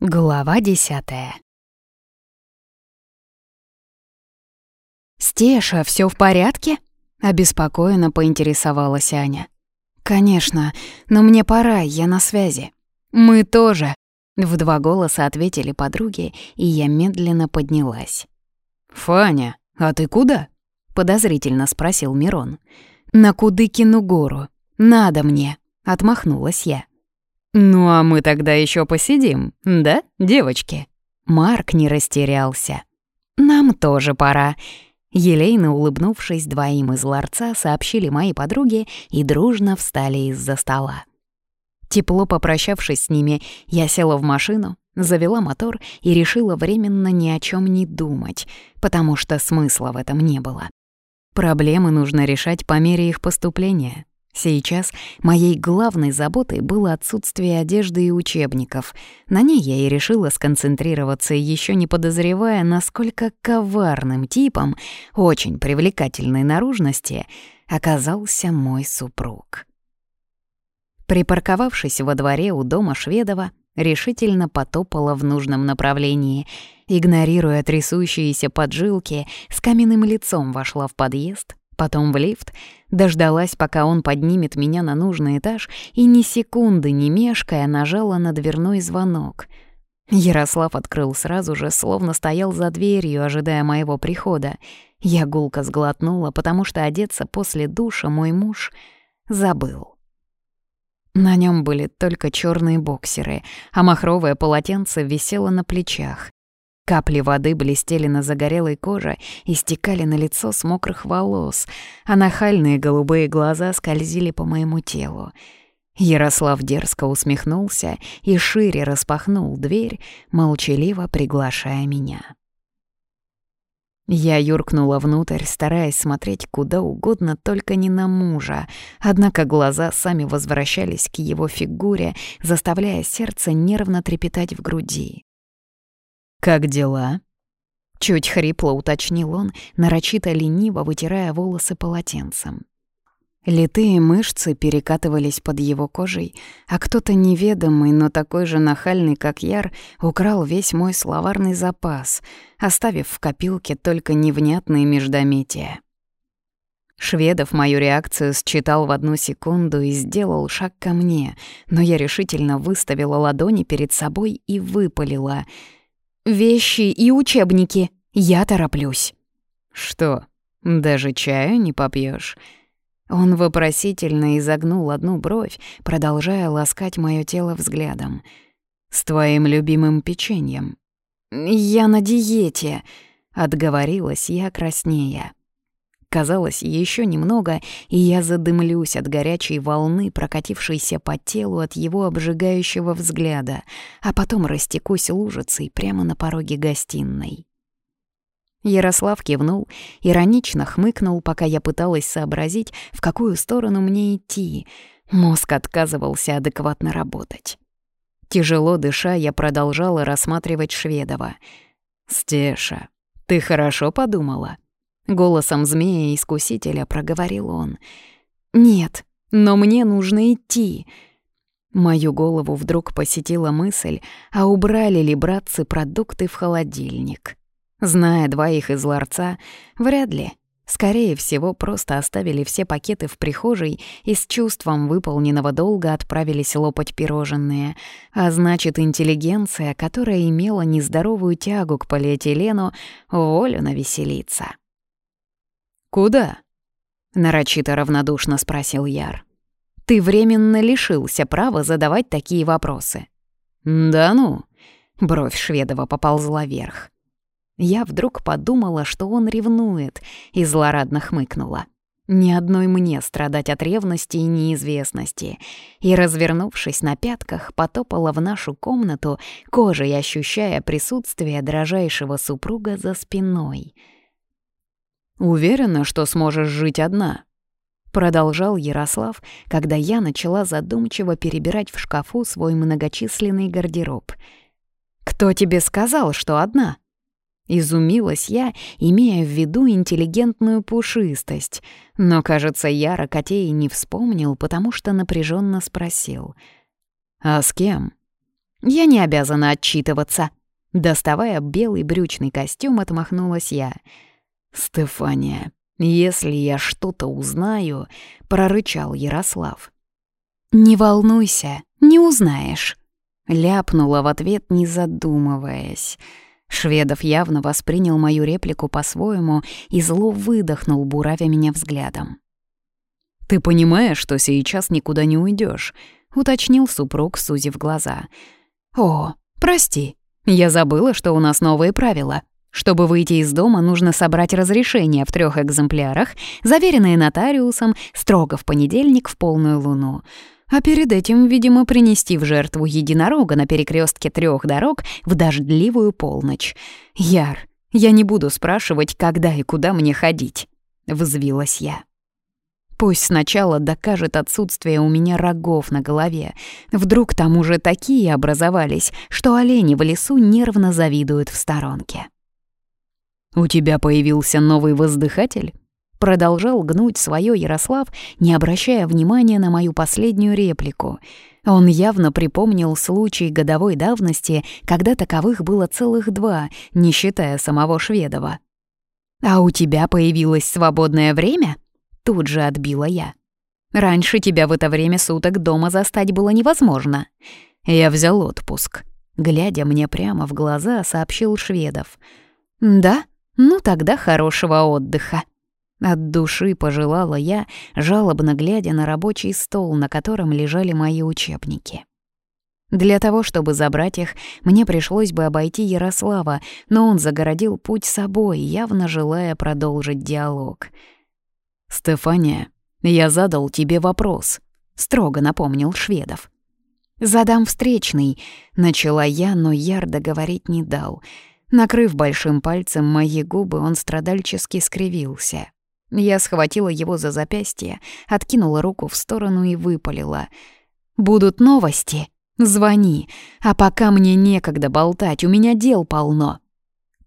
Глава десятая «Стеша, все в порядке?» — обеспокоенно поинтересовалась Аня. «Конечно, но мне пора, я на связи». «Мы тоже», — в два голоса ответили подруги, и я медленно поднялась. «Фаня, а ты куда?» — подозрительно спросил Мирон. «На Кудыкину гору. Надо мне», — отмахнулась я. «Ну а мы тогда еще посидим, да, девочки?» Марк не растерялся. «Нам тоже пора». Елейно улыбнувшись двоим из ларца, сообщили мои подруги и дружно встали из-за стола. Тепло попрощавшись с ними, я села в машину, завела мотор и решила временно ни о чем не думать, потому что смысла в этом не было. Проблемы нужно решать по мере их поступления. Сейчас моей главной заботой было отсутствие одежды и учебников. На ней я и решила сконцентрироваться, еще не подозревая, насколько коварным типом, очень привлекательной наружности, оказался мой супруг. Припарковавшись во дворе у дома Шведова, решительно потопала в нужном направлении. Игнорируя трясущиеся поджилки, с каменным лицом вошла в подъезд, потом в лифт, дождалась, пока он поднимет меня на нужный этаж, и ни секунды не мешкая нажала на дверной звонок. Ярослав открыл сразу же, словно стоял за дверью, ожидая моего прихода. Я гулко сглотнула, потому что одеться после душа мой муж забыл. На нем были только черные боксеры, а махровое полотенце висело на плечах. Капли воды блестели на загорелой коже и стекали на лицо с мокрых волос, а нахальные голубые глаза скользили по моему телу. Ярослав дерзко усмехнулся и шире распахнул дверь, молчаливо приглашая меня. Я юркнула внутрь, стараясь смотреть куда угодно, только не на мужа. Однако глаза сами возвращались к его фигуре, заставляя сердце нервно трепетать в груди. «Как дела?» Чуть хрипло уточнил он, нарочито лениво вытирая волосы полотенцем. Литые мышцы перекатывались под его кожей, а кто-то неведомый, но такой же нахальный, как Яр, украл весь мой словарный запас, оставив в копилке только невнятные междометия. Шведов мою реакцию считал в одну секунду и сделал шаг ко мне, но я решительно выставила ладони перед собой и выпалила — Вещи и учебники. Я тороплюсь». «Что, даже чаю не попьешь? Он вопросительно изогнул одну бровь, продолжая ласкать моё тело взглядом. «С твоим любимым печеньем». «Я на диете», — отговорилась я краснея. Казалось, еще немного, и я задымлюсь от горячей волны, прокатившейся по телу от его обжигающего взгляда, а потом растекусь лужицей прямо на пороге гостиной. Ярослав кивнул, иронично хмыкнул, пока я пыталась сообразить, в какую сторону мне идти. Мозг отказывался адекватно работать. Тяжело дыша, я продолжала рассматривать Шведова. «Стеша, ты хорошо подумала?» Голосом змея-искусителя проговорил он. «Нет, но мне нужно идти». Мою голову вдруг посетила мысль, а убрали ли братцы продукты в холодильник. Зная двоих из ларца, вряд ли. Скорее всего, просто оставили все пакеты в прихожей и с чувством выполненного долга отправились лопать пирожные. А значит, интеллигенция, которая имела нездоровую тягу к полиэтилену, волю навеселиться. «Куда?» — нарочито равнодушно спросил Яр. «Ты временно лишился права задавать такие вопросы». «Да ну?» — бровь Шведова поползла вверх. Я вдруг подумала, что он ревнует, и злорадно хмыкнула. Ни одной мне страдать от ревности и неизвестности. И, развернувшись на пятках, потопала в нашу комнату, кожей ощущая присутствие дрожайшего супруга за спиной — Уверена, что сможешь жить одна?» Продолжал Ярослав, когда я начала задумчиво перебирать в шкафу свой многочисленный гардероб. «Кто тебе сказал, что одна?» Изумилась я, имея в виду интеллигентную пушистость, но, кажется, Яра котей не вспомнил, потому что напряженно спросил. «А с кем?» Я не обязана отчитываться. Доставая белый брючный костюм, отмахнулась я. «Стефания, если я что-то узнаю», — прорычал Ярослав. «Не волнуйся, не узнаешь», — ляпнула в ответ, не задумываясь. Шведов явно воспринял мою реплику по-своему и зло выдохнул, буравя меня взглядом. «Ты понимаешь, что сейчас никуда не уйдешь, уточнил супруг, сузив глаза. «О, прости, я забыла, что у нас новые правила. Чтобы выйти из дома, нужно собрать разрешение в трех экземплярах, заверенные нотариусом, строго в понедельник в полную луну а перед этим, видимо, принести в жертву единорога на перекрестке трех дорог в дождливую полночь. Яр, я не буду спрашивать, когда и куда мне ходить, взвилась я. Пусть сначала докажет отсутствие у меня рогов на голове. Вдруг там уже такие образовались, что олени в лесу нервно завидуют в сторонке. «У тебя появился новый воздыхатель?» Продолжал гнуть свое Ярослав, не обращая внимания на мою последнюю реплику. Он явно припомнил случай годовой давности, когда таковых было целых два, не считая самого Шведова. «А у тебя появилось свободное время?» Тут же отбила я. «Раньше тебя в это время суток дома застать было невозможно». Я взял отпуск. Глядя мне прямо в глаза, сообщил Шведов. «Да? Ну тогда хорошего отдыха». От души пожелала я, жалобно глядя на рабочий стол, на котором лежали мои учебники. Для того, чтобы забрать их, мне пришлось бы обойти Ярослава, но он загородил путь собой, явно желая продолжить диалог. «Стефания, я задал тебе вопрос», — строго напомнил Шведов. «Задам встречный», — начала я, но Яр договорить не дал. Накрыв большим пальцем мои губы, он страдальчески скривился. Я схватила его за запястье, откинула руку в сторону и выпалила. «Будут новости? Звони. А пока мне некогда болтать, у меня дел полно».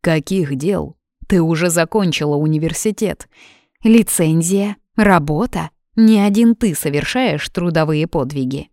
«Каких дел? Ты уже закончила университет». «Лицензия, работа. Не один ты совершаешь трудовые подвиги».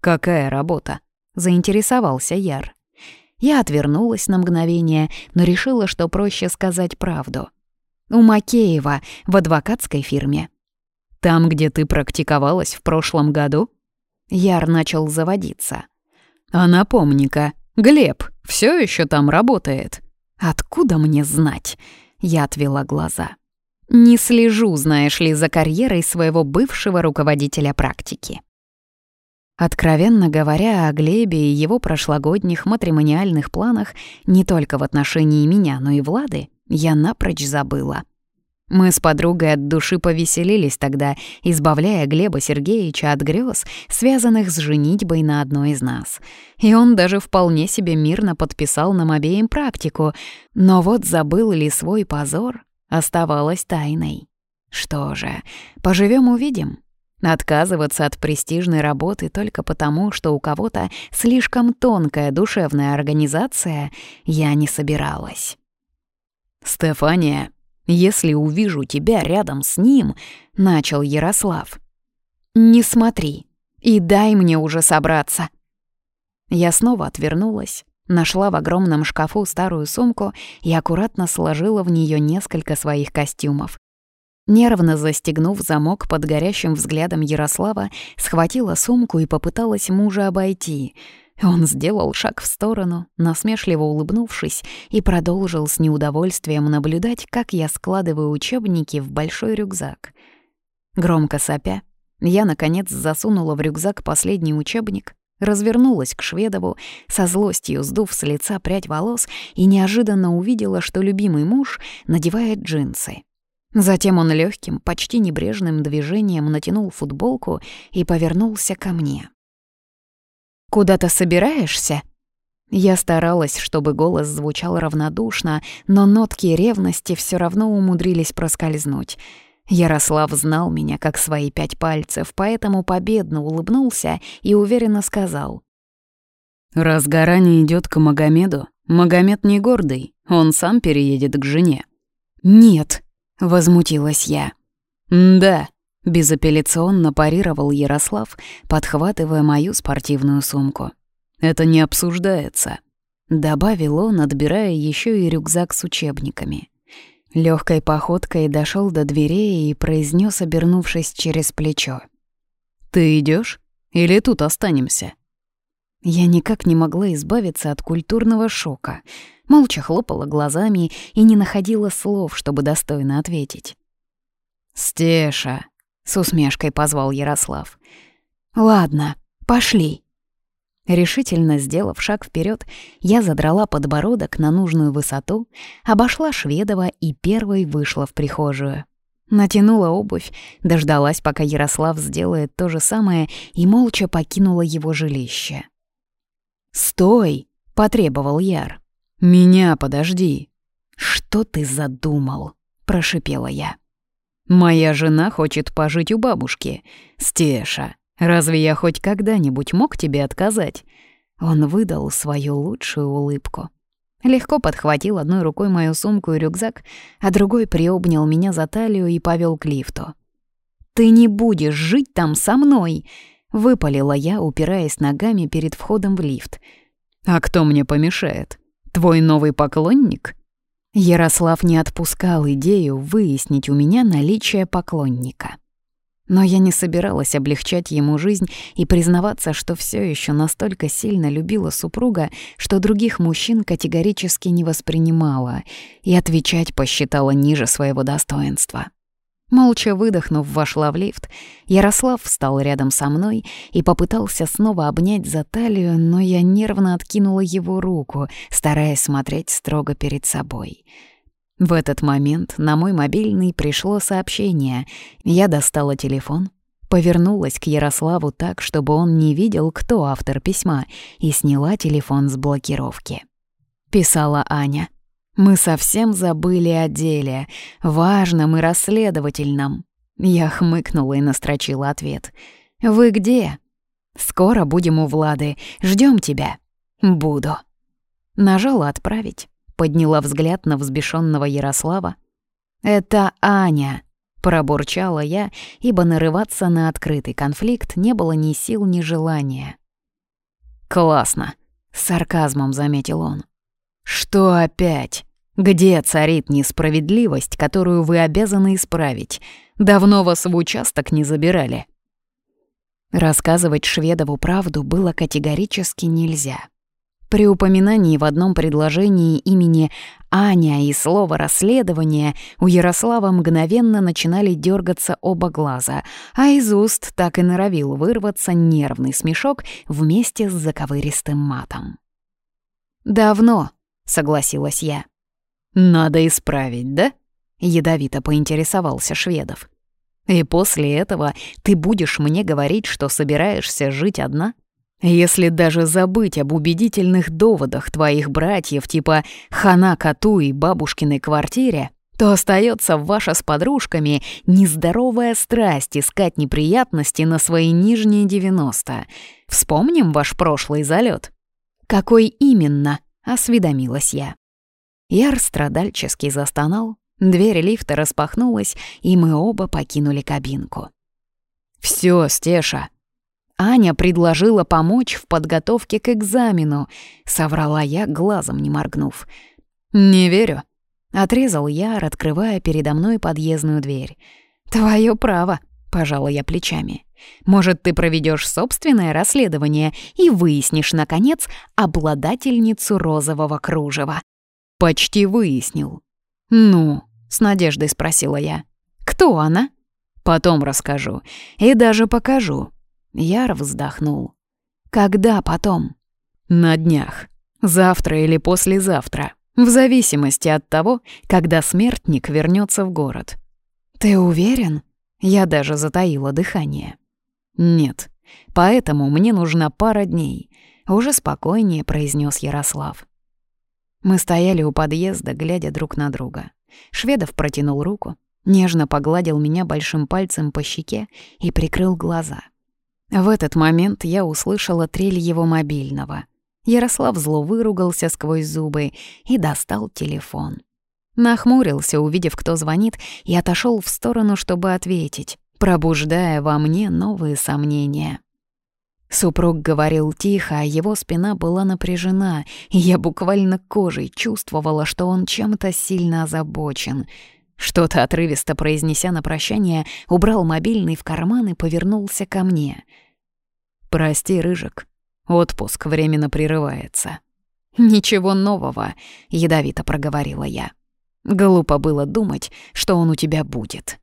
«Какая работа?» — заинтересовался Яр. Я отвернулась на мгновение, но решила, что проще сказать правду — у Макеева в адвокатской фирме. Там, где ты практиковалась в прошлом году? Яр начал заводиться. А напомни-ка, Глеб все еще там работает. Откуда мне знать? Я отвела глаза. Не слежу, знаешь ли, за карьерой своего бывшего руководителя практики. Откровенно говоря о Глебе и его прошлогодних матримониальных планах не только в отношении меня, но и Влады, я напрочь забыла. Мы с подругой от души повеселились тогда, избавляя Глеба Сергеевича от грез, связанных с женитьбой на одной из нас. И он даже вполне себе мирно подписал нам обеим практику, но вот забыл ли свой позор, оставалось тайной. Что же, поживем увидим. Отказываться от престижной работы только потому, что у кого-то слишком тонкая душевная организация, я не собиралась. «Стефания, если увижу тебя рядом с ним», — начал Ярослав. «Не смотри и дай мне уже собраться». Я снова отвернулась, нашла в огромном шкафу старую сумку и аккуратно сложила в нее несколько своих костюмов. Нервно застегнув замок под горящим взглядом Ярослава, схватила сумку и попыталась мужа обойти — он сделал шаг в сторону, насмешливо улыбнувшись, и продолжил с неудовольствием наблюдать, как я складываю учебники в большой рюкзак. Громко сопя, я, наконец, засунула в рюкзак последний учебник, развернулась к Шведову, со злостью сдув с лица прядь волос, и неожиданно увидела, что любимый муж надевает джинсы. Затем он легким, почти небрежным движением натянул футболку и повернулся ко мне. «Куда-то собираешься?» Я старалась, чтобы голос звучал равнодушно, но нотки ревности все равно умудрились проскользнуть. Ярослав знал меня как свои пять пальцев, поэтому победно улыбнулся и уверенно сказал. «Раз гора не идёт к Магомеду, Магомед не гордый, он сам переедет к жене». «Нет», — возмутилась я. «Да», Безапелляционно парировал Ярослав, подхватывая мою спортивную сумку. Это не обсуждается», — добавил он, отбирая еще и рюкзак с учебниками. Легкой походкой дошел до дверей и произнес, обернувшись через плечо. «Ты идешь? Или тут останемся?» Я никак не могла избавиться от культурного шока. Молча хлопала глазами и не находила слов, чтобы достойно ответить. «Стеша!» — с усмешкой позвал Ярослав. «Ладно, пошли». Решительно сделав шаг вперед, я задрала подбородок на нужную высоту, обошла Шведова и первой вышла в прихожую. Натянула обувь, дождалась, пока Ярослав сделает то же самое, и молча покинула его жилище. «Стой!» — потребовал Яр. «Меня подожди!» «Что ты задумал?» — прошипела я. «Моя жена хочет пожить у бабушки. Стеша, разве я хоть когда-нибудь мог тебе отказать?» Он выдал свою лучшую улыбку. Легко подхватил одной рукой мою сумку и рюкзак, а другой приобнял меня за талию и повел к лифту. «Ты не будешь жить там со мной!» — выпалила я, упираясь ногами перед входом в лифт. «А кто мне помешает? Твой новый поклонник?» Ярослав не отпускал идею выяснить у меня наличие поклонника. Но я не собиралась облегчать ему жизнь и признаваться, что все еще настолько сильно любила супруга, что других мужчин категорически не воспринимала и отвечать посчитала ниже своего достоинства. Молча выдохнув, вошла в лифт. Ярослав встал рядом со мной и попытался снова обнять за талию, но я нервно откинула его руку, стараясь смотреть строго перед собой — в этот момент на мой мобильный пришло сообщение. Я достала телефон, повернулась к Ярославу так, чтобы он не видел, кто автор письма, и сняла телефон с блокировки. Писала Аня. «Мы совсем забыли о деле, важном и расследовательном». Я хмыкнула и настрочила ответ. «Вы где?» «Скоро будем у Влады. Ждем тебя». «Буду». Нажала «Отправить» подняла взгляд на взбешенного Ярослава. «Это Аня», — пробурчала я, ибо нарываться на открытый конфликт не было ни сил, ни желания. «Классно», — с сарказмом заметил он. «Что опять? Где царит несправедливость, которую вы обязаны исправить? Давно вас в участок не забирали». Рассказывать Шведову правду было категорически нельзя. При упоминании в одном предложении имени «Аня» и слова «расследование» у Ярослава мгновенно начинали дергаться оба глаза, а из уст так и норовил вырваться нервный смешок вместе с заковыристым матом. «Давно», — согласилась я. «Надо исправить, да?» — ядовито поинтересовался Шведов. «И после этого ты будешь мне говорить, что собираешься жить одна?» Если даже забыть об убедительных доводах твоих братьев типа «хана коту» и «бабушкиной квартире», то остается ваша с подружками нездоровая страсть искать неприятности на свои нижние 90. Вспомним ваш прошлый залет. «Какой именно?» — осведомилась я. Яр страдальчески застонал, дверь лифта распахнулась, и мы оба покинули кабинку. «Всё, Стеша», Аня предложила помочь в подготовке к экзамену, соврала я, глазом не моргнув. «Не верю», — отрезал я, открывая передо мной подъездную дверь. «Твое право», — пожала я плечами. «Может, ты проведешь собственное расследование и выяснишь, наконец, обладательницу розового кружева». «Почти выяснил». «Ну?» — с надеждой спросила я. «Кто она?» «Потом расскажу. И даже покажу. Яр вздохнул. «Когда потом?» «На днях. Завтра или послезавтра. В зависимости от того, когда смертник вернется в город». «Ты уверен?» Я даже затаила дыхание. «Нет. Поэтому мне нужна пара дней», — уже спокойнее произнес Ярослав. Мы стояли у подъезда, глядя друг на друга. Шведов протянул руку, нежно погладил меня большим пальцем по щеке и прикрыл глаза — в этот момент я услышала трель его мобильного. Ярослав зло выругался сквозь зубы и достал телефон. Нахмурился, увидев, кто звонит, и отошел в сторону, чтобы ответить, пробуждая во мне новые сомнения. Супруг говорил тихо, а его спина была напряжена, и я буквально кожей чувствовала, что он чем-то сильно озабочен. Что-то отрывисто произнеся на прощание, убрал мобильный в карман и повернулся ко мне. «Прости, Рыжик, отпуск временно прерывается». «Ничего нового», — ядовито проговорила я. «Глупо было думать, что он у тебя будет».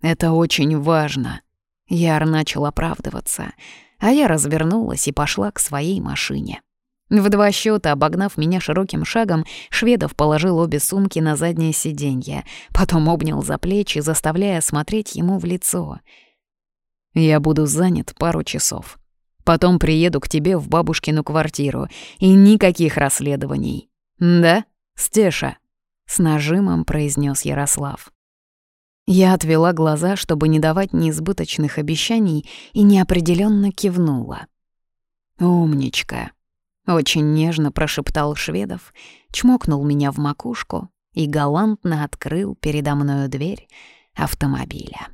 «Это очень важно», — Яр начал оправдываться, а я развернулась и пошла к своей машине. В два счета, обогнав меня широким шагом, Шведов положил обе сумки на заднее сиденье, потом обнял за плечи, заставляя смотреть ему в лицо. «Я буду занят пару часов», Потом приеду к тебе в бабушкину квартиру. И никаких расследований. Да, Стеша?» С нажимом произнес Ярослав. Я отвела глаза, чтобы не давать неизбыточных обещаний, и неопределенно кивнула. «Умничка!» — очень нежно прошептал Шведов, чмокнул меня в макушку и галантно открыл передо мною дверь автомобиля.